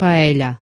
Паэля.